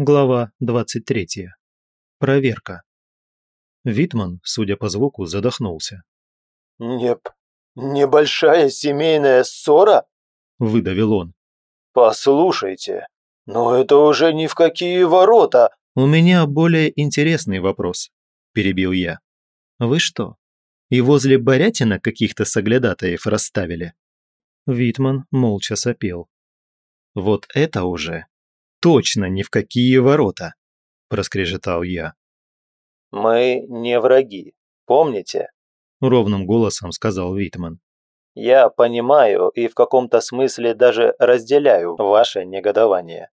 Глава 23. Проверка. Витман, судя по звуку, задохнулся. «Не... небольшая семейная ссора?» – выдавил он. «Послушайте, но это уже ни в какие ворота!» «У меня более интересный вопрос», – перебил я. «Вы что, и возле Борятина каких-то соглядатаев расставили?» Витман молча сопел. «Вот это уже точно ни в какие ворота!» – проскрежетал я. «Мы не враги, помните?» – ровным голосом сказал Витман. «Я понимаю и в каком-то смысле даже разделяю ваше негодование.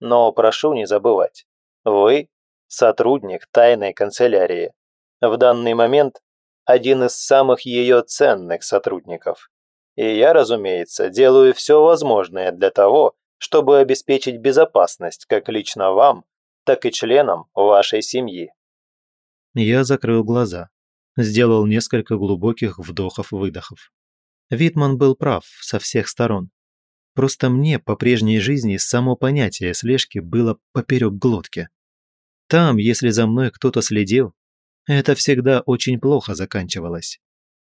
Но прошу не забывать, вы – сотрудник тайной канцелярии. В данный момент один из самых ее ценных сотрудников. И я, разумеется, делаю все возможное для того, чтобы обеспечить безопасность как лично вам, так и членам вашей семьи. Я закрыл глаза, сделал несколько глубоких вдохов-выдохов. Витман был прав со всех сторон. Просто мне по прежней жизни само понятие слежки было поперек глотки. Там, если за мной кто-то следил, это всегда очень плохо заканчивалось.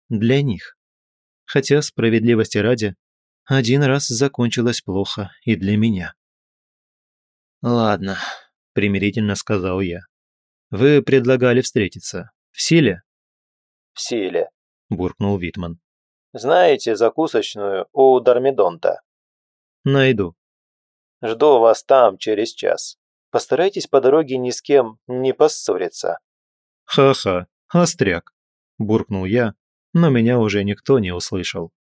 Для них. Хотя, справедливости ради, один раз закончилось плохо и для меня. «Ладно», – примирительно сказал я. «Вы предлагали встретиться. В силе?» «В силе», – буркнул Витман. «Знаете закусочную у Дармидонта?» «Найду». «Жду вас там через час. Постарайтесь по дороге ни с кем не поссориться». «Ха-ха, остряк», – буркнул я, но меня уже никто не услышал.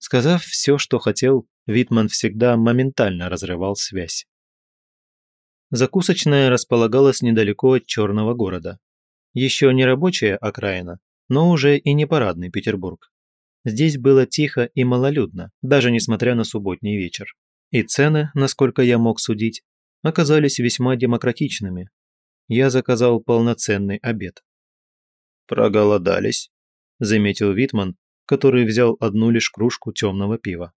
Сказав все, что хотел, Витман всегда моментально разрывал связь. Закусочная располагалась недалеко от черного города. Еще не рабочая окраина, но уже и не парадный Петербург. Здесь было тихо и малолюдно, даже несмотря на субботний вечер. И цены, насколько я мог судить, оказались весьма демократичными. Я заказал полноценный обед. «Проголодались», – заметил Витман, который взял одну лишь кружку темного пива.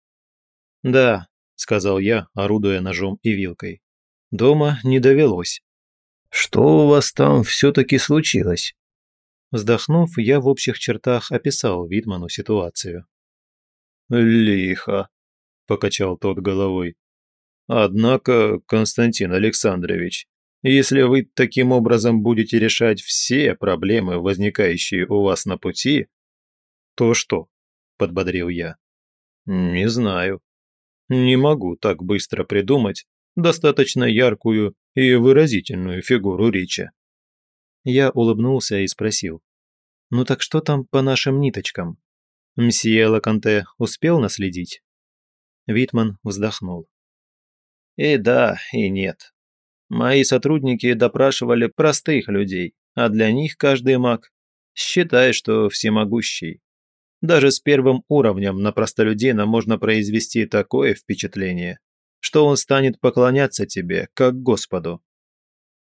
«Да», – сказал я, орудуя ножом и вилкой. «Дома не довелось». «Что у вас там все-таки случилось?» Вздохнув, я в общих чертах описал Витману ситуацию. «Лихо», – покачал тот головой. «Однако, Константин Александрович, если вы таким образом будете решать все проблемы, возникающие у вас на пути, «То что?» – подбодрил я. «Не знаю. Не могу так быстро придумать достаточно яркую и выразительную фигуру речи». Я улыбнулся и спросил. «Ну так что там по нашим ниточкам? Мсье Лаканте успел наследить?» Витман вздохнул. «И да, и нет. Мои сотрудники допрашивали простых людей, а для них каждый маг считай, что всемогущий. Даже с первым уровнем на простолюдина можно произвести такое впечатление, что он станет поклоняться тебе, как Господу.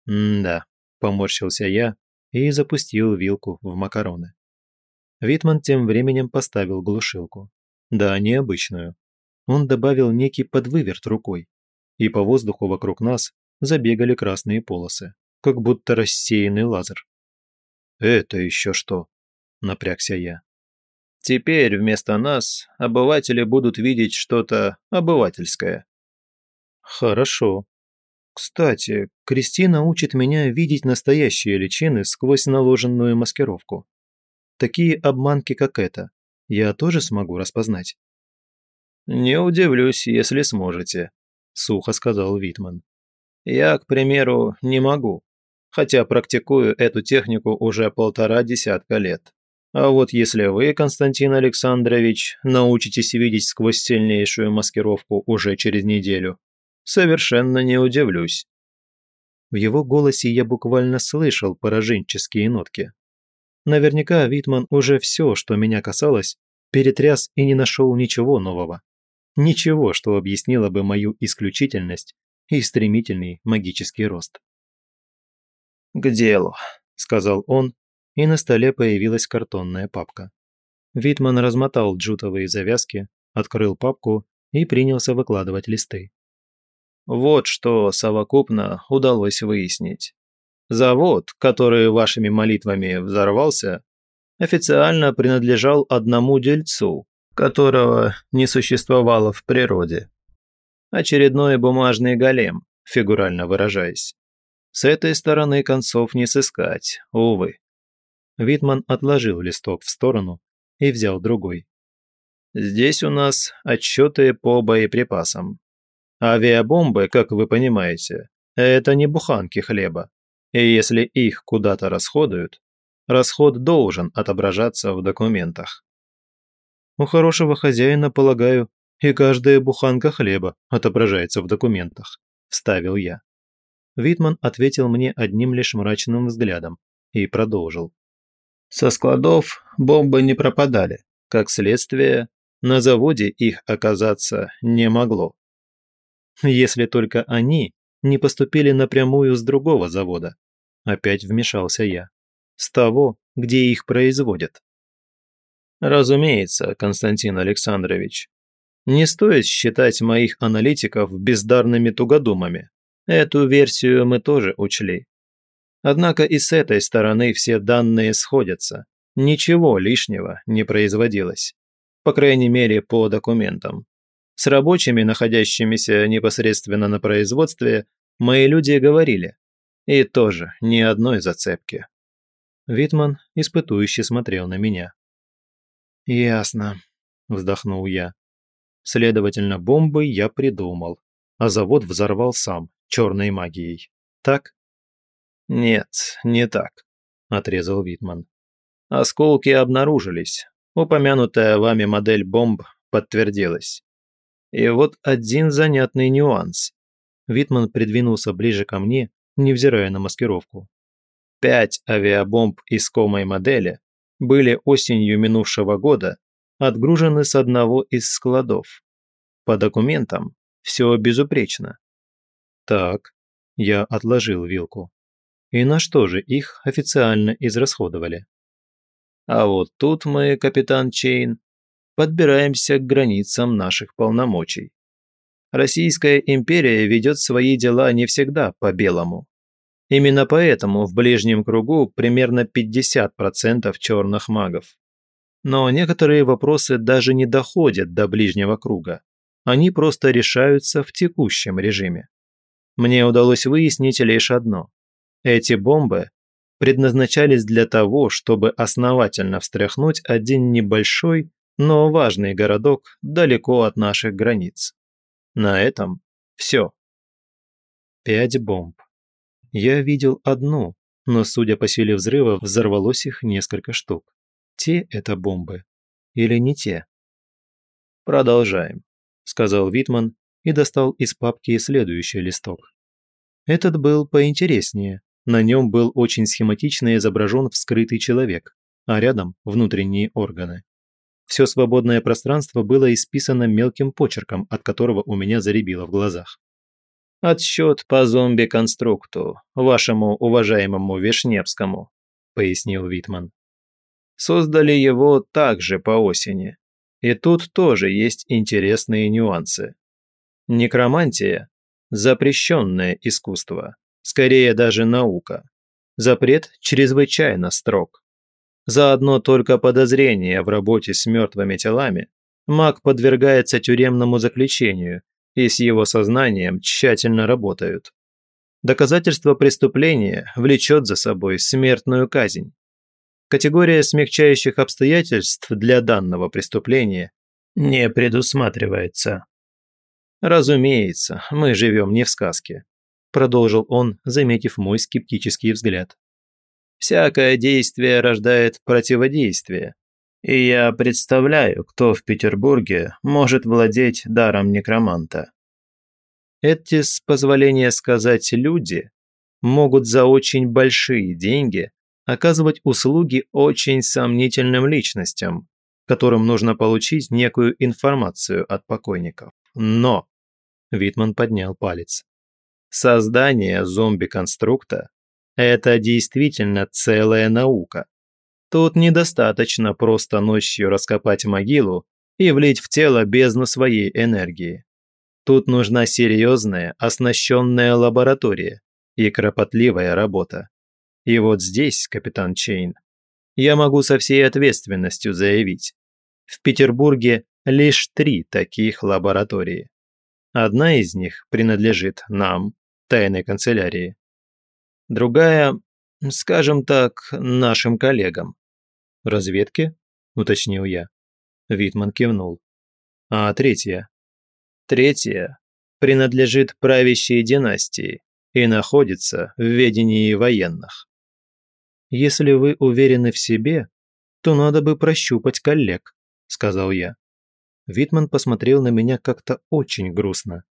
«М-да», – поморщился я и запустил вилку в макароны. Витман тем временем поставил глушилку. Да, необычную. Он добавил некий подвыверт рукой, и по воздуху вокруг нас забегали красные полосы, как будто рассеянный лазер. «Это еще что?» – напрягся я. Теперь вместо нас обыватели будут видеть что-то обывательское. Хорошо. Кстати, Кристина учит меня видеть настоящие личины сквозь наложенную маскировку. Такие обманки, как эта, я тоже смогу распознать. «Не удивлюсь, если сможете», – сухо сказал Витман. «Я, к примеру, не могу, хотя практикую эту технику уже полтора десятка лет. А вот если вы, Константин Александрович, научитесь видеть сквозь сильнейшую маскировку уже через неделю, совершенно не удивлюсь. В его голосе я буквально слышал пораженческие нотки. Наверняка Витман уже все, что меня касалось, перетряс и не нашел ничего нового. Ничего, что объяснило бы мою исключительность и стремительный магический рост. «К делу», – сказал он, и на столе появилась картонная папка. Витман размотал джутовые завязки, открыл папку и принялся выкладывать листы. вот что совокупно удалось выяснить. Завод, который вашими молитвами взорвался, официально принадлежал одному дельцу, которого не существовало в природе. Очередной бумажный голем, фигурально выражаясь. С этой стороны концов не сыскать, увы. Витман отложил листок в сторону и взял другой. Здесь у нас отчеты по боеприпасам. Авиабомбы, как вы понимаете, это не буханки хлеба. И если их куда-то расходуют, расход должен отображаться в документах. У хорошего хозяина, полагаю, и каждая буханка хлеба отображается в документах», – вставил я. Витман ответил мне одним лишь мрачным взглядом и продолжил. Со складов бомбы не пропадали. Как следствие, на заводе их оказаться не могло. Если только они не поступили напрямую с другого завода. Опять вмешался я. С того, где их производят. Разумеется, Константин Александрович. Не стоит считать моих аналитиков бездарными тугодумами. Эту версию мы тоже учли. Однако и с этой стороны все данные сходятся. Ничего лишнего не производилось по крайней мере по документам. С рабочими, находящимися непосредственно на производстве, мои люди говорили. И тоже ни одной зацепки. Витман испытующе смотрел на меня. «Ясно», – вздохнул я. Следовательно, бомбы я придумал, а завод взорвал сам, черной магией. Так? Нет, не так, отрезал Витман. Осколки обнаружились, Упомянутая вами модель бомб подтвердилась. И вот один занятный нюанс. Витман придвинулся ближе ко мне, невзирая на маскировку. Пять авиабомб искомой модели были осенью минувшего года отгружены с одного из складов. По документам все безупречно. Так, я отложил вилку. И на что же их официально израсходовали? А вот тут мы, капитан Чейн, подбираемся к границам наших полномочий. Российская империя ведет свои дела не всегда по-белому. Именно поэтому в ближнем кругу примерно 50% черных магов. Но некоторые вопросы даже не доходят до ближнего круга. Они просто решаются в текущем режиме. Мне удалось выяснить лишь одно. Эти бомбы предназначались для того, чтобы основательно встряхнуть один небольшой, но важный городок далеко от наших границ. На этом все. Пять бомб. Я видел одну, но, судя по силе взрыва, взорвалось их несколько штук. Те это бомбы. Или не те? Продолжаем, сказал Витман и достал из папки следующий листок. Этот был поинтереснее, на нем был очень схематично изображен вскрытый человек, а рядом – внутренние органы. Все свободное пространство было исписано мелким почерком, от которого у меня заребило в глазах. «Отсчет по зомби-конструкту, вашему уважаемому Вишневскому», – пояснил Витман. «Создали его также по осени. И тут тоже есть интересные нюансы. Некромантия – запрещенное искусство скорее даже наука. Запрет чрезвычайно строг. За одно только подозрение в работе с мертвыми телами маг подвергается тюремному заключению и с его сознанием тщательно работают. Доказательство преступления влечет за собой смертную казнь. Категория смягчающих обстоятельств для данного преступления не предусматривается. Разумеется, мы живем не в сказке продолжил он, заметив мой скептический взгляд. «Всякое действие рождает противодействие. И я представляю, кто в Петербурге может владеть даром некроманта. Эти, с позволения сказать, люди могут за очень большие деньги оказывать услуги очень сомнительным личностям, которым нужно получить некую информацию от покойников. Но...» Витман поднял палец. Создание зомби-конструкта – это действительно целая наука. Тут недостаточно просто ночью раскопать могилу и влить в тело бездну своей энергии. Тут нужна серьезная, оснащенная лаборатория и кропотливая работа. И вот здесь, капитан Чейн, я могу со всей ответственностью заявить. В Петербурге лишь три таких лаборатории. Одна из них принадлежит нам, тайной канцелярии. Другая, скажем так, нашим коллегам. «Разведки?» – уточнил я. Витман кивнул. «А третья?» «Третья принадлежит правящей династии и находится в ведении военных. Если вы уверены в себе, то надо бы прощупать коллег», – сказал я. Витман посмотрел на меня как-то очень грустно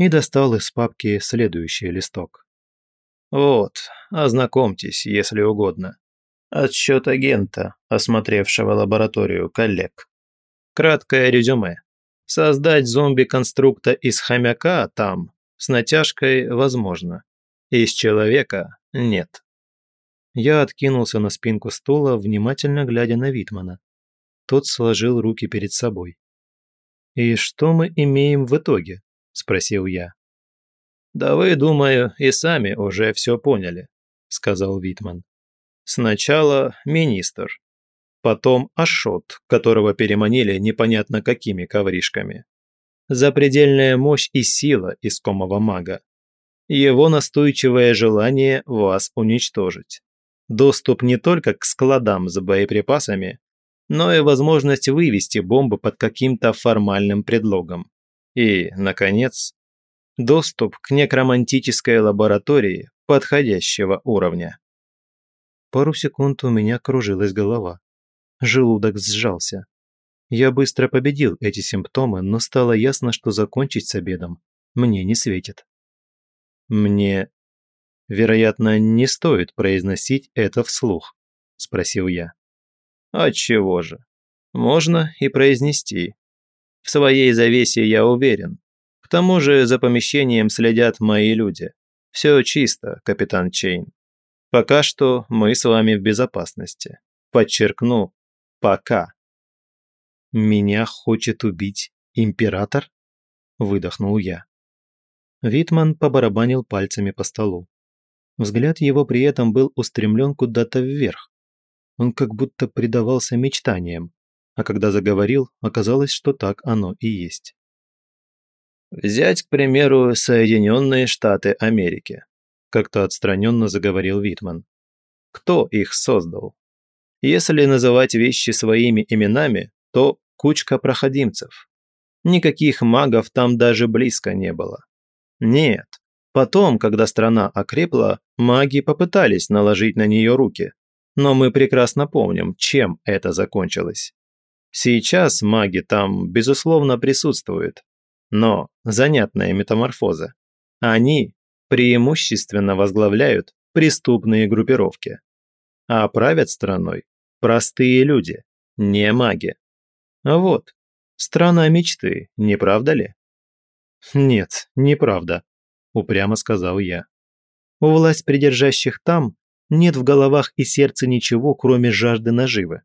и достал из папки следующий листок. «Вот, ознакомьтесь, если угодно. Отсчет агента, осмотревшего лабораторию коллег. Краткое резюме. Создать зомби-конструкта из хомяка там, с натяжкой, возможно. Из человека – нет. Я откинулся на спинку стула, внимательно глядя на Витмана. Тот сложил руки перед собой. «И что мы имеем в итоге?» – спросил я. «Да вы, думаю, и сами уже все поняли», – сказал Витман. Сначала министр, потом Ашот, которого переманили непонятно какими ковришками. Запредельная мощь и сила искомого мага. Его настойчивое желание вас уничтожить. Доступ не только к складам с боеприпасами, но и возможность вывести бомбы под каким-то формальным предлогом. И, наконец, доступ к некромантической лаборатории подходящего уровня. Пару секунд у меня кружилась голова. Желудок сжался. Я быстро победил эти симптомы, но стало ясно, что закончить с обедом мне не светит. Мне, вероятно, не стоит произносить это вслух, спросил я. Отчего же? Можно и произнести. В своей завесе я уверен. К тому же за помещением следят мои люди. Все чисто, капитан Чейн. Пока что мы с вами в безопасности. Подчеркну, пока. Меня хочет убить император? Выдохнул я. Витман побарабанил пальцами по столу. Взгляд его при этом был устремлен куда-то вверх. Он как будто предавался мечтаниям, а когда заговорил, оказалось, что так оно и есть. Взять, к примеру, Соединенные Штаты Америки как-то отстраненно заговорил Витман. Кто их создал? Если называть вещи своими именами, то кучка проходимцев. Никаких магов там даже близко не было. Нет, потом, когда страна окрепла, маги попытались наложить на нее руки. Но мы прекрасно помним, чем это закончилось. Сейчас маги там, безусловно, присутствуют. Но занятная метаморфоза. Они преимущественно возглавляют преступные группировки. А правят страной простые люди, не маги. Вот, страна мечты, не правда ли? Нет, неправда, упрямо сказал я. У власть придержащих там нет в головах и сердце ничего, кроме жажды наживы.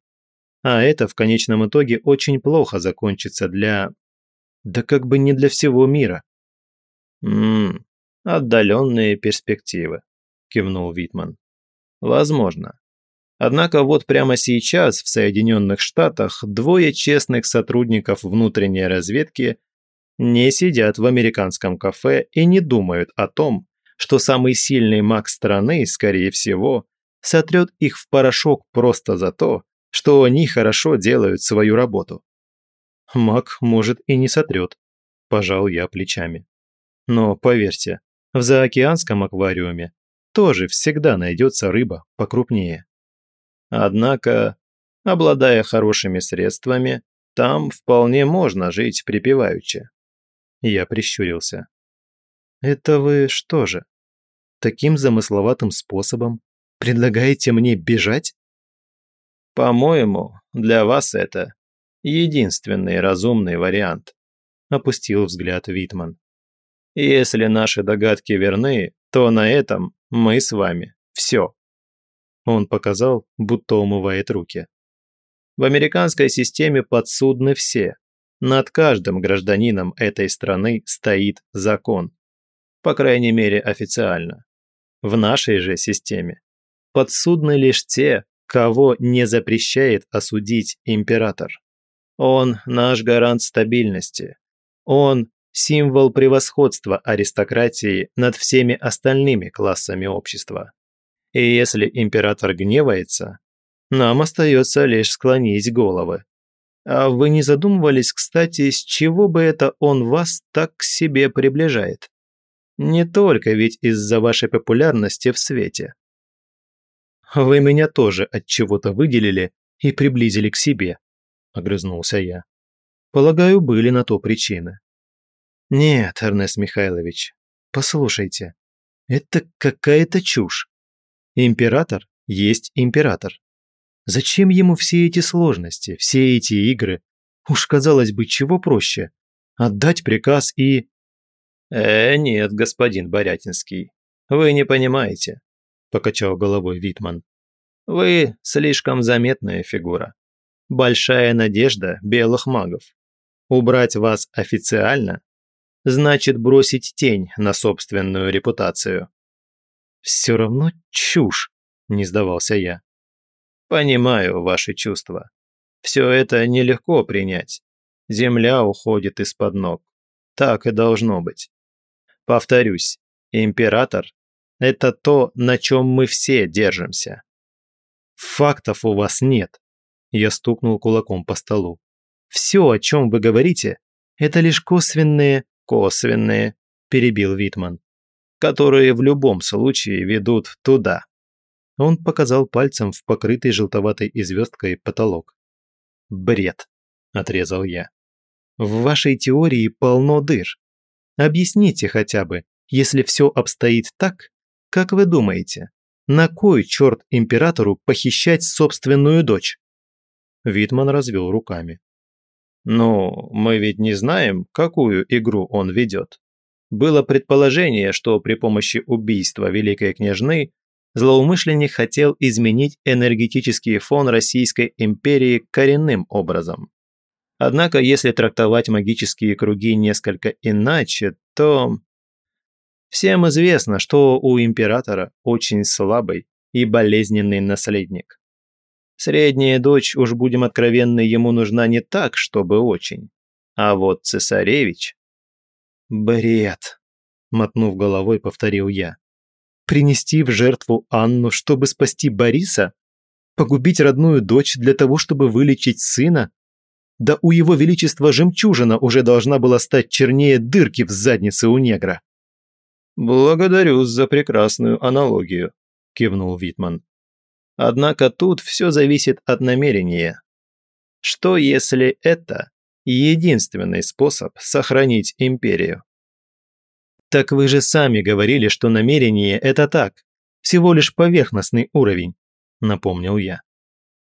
А это в конечном итоге очень плохо закончится для... Да как бы не для всего мира. Ммм, «Отдаленные перспективы», – кивнул Витман. «Возможно. Однако вот прямо сейчас в Соединенных Штатах двое честных сотрудников внутренней разведки не сидят в американском кафе и не думают о том, что самый сильный маг страны, скорее всего, сотрет их в порошок просто за то, что они хорошо делают свою работу. Маг, может, и не сотрет, пожал я плечами. Но поверьте, в заокеанском аквариуме тоже всегда найдется рыба покрупнее. Однако, обладая хорошими средствами, там вполне можно жить припеваючи. Я прищурился. Это вы что же, таким замысловатым способом предлагаете мне бежать? По-моему, для вас это единственный разумный вариант, опустил взгляд Витман. Если наши догадки верны, то на этом мы с вами все. Он показал, будто умывает руки. В американской системе подсудны все, Над каждым гражданином этой страны стоит закон. По крайней мере, официально. В нашей же системе подсудны лишь те, кого не запрещает осудить император. Он наш гарант стабильности. Он символ превосходства аристократии над всеми остальными классами общества. И если император гневается, нам остается лишь склонить головы. А вы не задумывались, кстати, с чего бы это он вас так к себе приближает? Не только ведь из-за вашей популярности в свете. Вы меня тоже от чего-то выделили и приблизили к себе, огрызнулся я. Полагаю, были на то причины. Нет, Эрнест Михайлович, послушайте, это какая-то чушь. Император есть император. Зачем ему все эти сложности, все эти игры? Уж казалось бы, чего проще? Отдать приказ и... «Э, нет, господин Борятинский, вы не понимаете», – покачал головой Витман. «Вы слишком заметная фигура. Большая надежда белых магов. Убрать вас официально значит бросить тень на собственную репутацию». «Все равно чушь», – не сдавался я. Понимаю ваши чувства. Все это нелегко принять. Земля уходит из-под ног. Так и должно быть. Повторюсь, император – это то, на чем мы все держимся. Фактов у вас нет. Я стукнул кулаком по столу. Все, о чем вы говорите, это лишь косвенные, косвенные, перебил Витман, которые в любом случае ведут туда. Он показал пальцем в покрытый желтоватой известкой потолок. «Бред», – отрезал я. «В вашей теории полно дыр. Объясните хотя бы, если все обстоит так, как вы думаете, на кой черт императору похищать собственную дочь?» Витман развел руками. «Ну, мы ведь не знаем, какую игру он ведет. Было предположение, что при помощи убийства великой княжны злоумышленник хотел изменить энергетический фон Российской империи коренным образом. Однако, если трактовать магические круги несколько иначе, то... Всем известно, что у императора очень слабый и болезненный наследник. Средняя дочь, уж будем откровенны, ему нужна не так, чтобы очень. А вот цесаревич... «Бред!» – мотнув головой, повторил я. Принести в жертву Анну, чтобы спасти Бориса? Погубить родную дочь для того, чтобы вылечить сына? Да у его величества жемчужина уже должна была стать чернее дырки в заднице у негра. «Благодарю за прекрасную аналогию», – кивнул Витман. «Однако тут все зависит от намерения. Что если это единственный способ сохранить империю?» Так вы же сами говорили, что намерение – это так, всего лишь поверхностный уровень, напомнил я.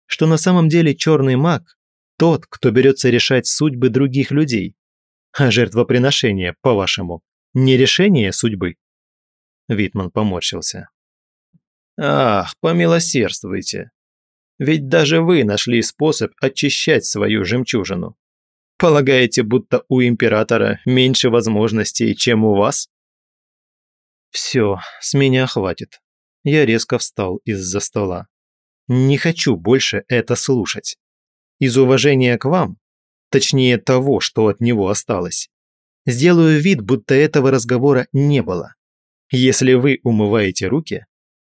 Что на самом деле черный маг – тот, кто берется решать судьбы других людей. А жертвоприношение, по-вашему, не решение судьбы? Витман поморщился. Ах, помилосердствуйте. Ведь даже вы нашли способ очищать свою жемчужину. Полагаете, будто у императора меньше возможностей, чем у вас? Все, с меня хватит. Я резко встал из-за стола. Не хочу больше это слушать. Из уважения к вам, точнее того, что от него осталось, сделаю вид, будто этого разговора не было. Если вы умываете руки,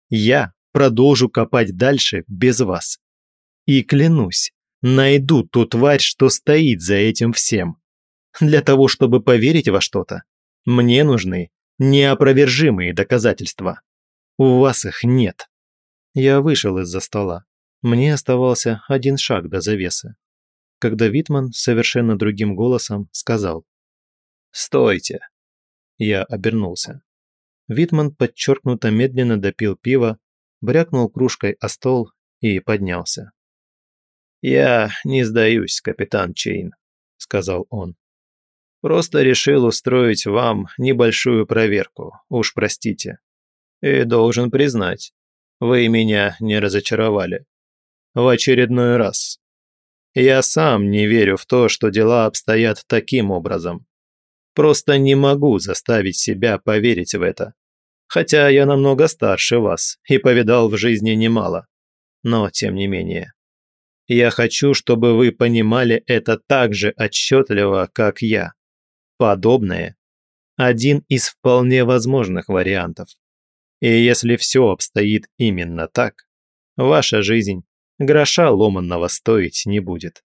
я продолжу копать дальше без вас. И клянусь, найду ту тварь, что стоит за этим всем. Для того, чтобы поверить во что-то, мне нужны неопровержимые доказательства. У вас их нет. Я вышел из-за стола. Мне оставался один шаг до завесы. Когда Витман совершенно другим голосом сказал «Стойте!» Я обернулся. Витман подчеркнуто медленно допил пиво, брякнул кружкой о стол и поднялся. «Я не сдаюсь, капитан Чейн», — сказал он. Просто решил устроить вам небольшую проверку, уж простите. И должен признать, вы меня не разочаровали. В очередной раз. Я сам не верю в то, что дела обстоят таким образом. Просто не могу заставить себя поверить в это. Хотя я намного старше вас и повидал в жизни немало. Но тем не менее. Я хочу, чтобы вы понимали это так же отчетливо, как я. Подобное – один из вполне возможных вариантов. И если все обстоит именно так, ваша жизнь гроша ломанного стоить не будет.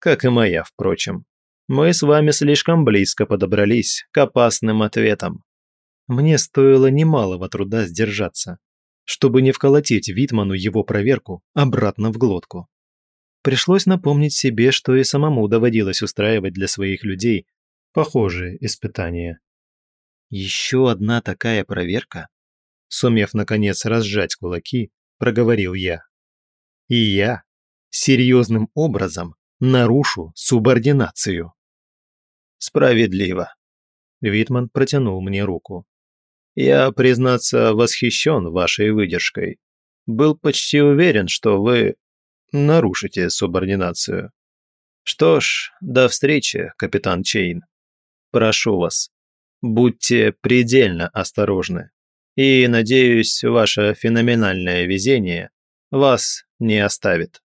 Как и моя, впрочем. Мы с вами слишком близко подобрались к опасным ответам. Мне стоило немалого труда сдержаться, чтобы не вколотить Витману его проверку обратно в глотку. Пришлось напомнить себе, что и самому доводилось устраивать для своих людей похожие испытания. «Еще одна такая проверка?» Сумев, наконец, разжать кулаки, проговорил я. «И я серьезным образом нарушу субординацию». «Справедливо», – Витман протянул мне руку. «Я, признаться, восхищен вашей выдержкой. Был почти уверен, что вы нарушите субординацию. Что ж, до встречи, капитан Чейн. Прошу вас, будьте предельно осторожны. И, надеюсь, ваше феноменальное везение вас не оставит.